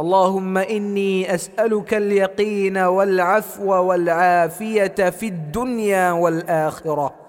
اللهم إني أسألك اليقين والعفو والعافية في الدنيا والآخرة.